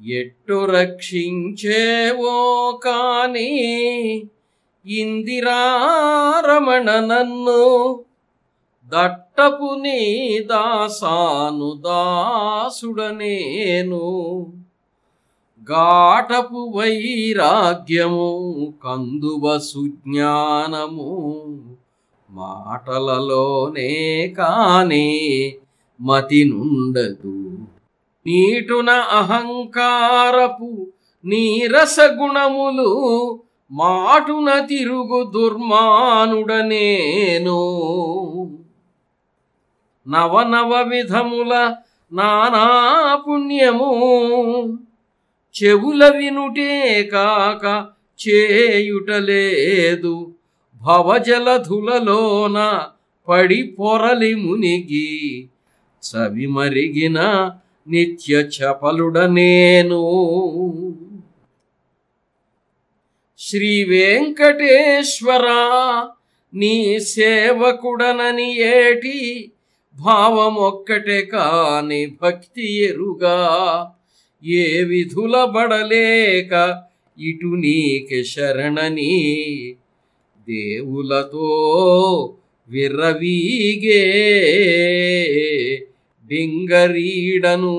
ఎట్టు రక్షించేవో కాని ఇందిరారమణ నన్ను దట్టపు నీ దాసాను దాసుడనేను. ఘాటపు వైరాగ్యము కందువ సుజ్ఞానము మాటలలోనే కానే మతి నుండదు నీటున అహంకారపు నీరసగుణములు మాటున తిరుగు దుర్మానుడనేను. నవనవ విధముల నానా పుణ్యము చెవుల వినుటే కాక చేయుటలేదు భవజలధులలోన పడి పొరలి మునిగి చవి మరిగిన నిత్య చపలుడనేను శ్రీ వెంకటేశ్వర నీ సేవకుడనని ఏటి భావమొక్కటే కాని భక్తి ఎరుగా. ఏ విధుల బడలేక ఇటు నీకె శరణని. దేవులతో విర్రవీగే. డింగరీడను.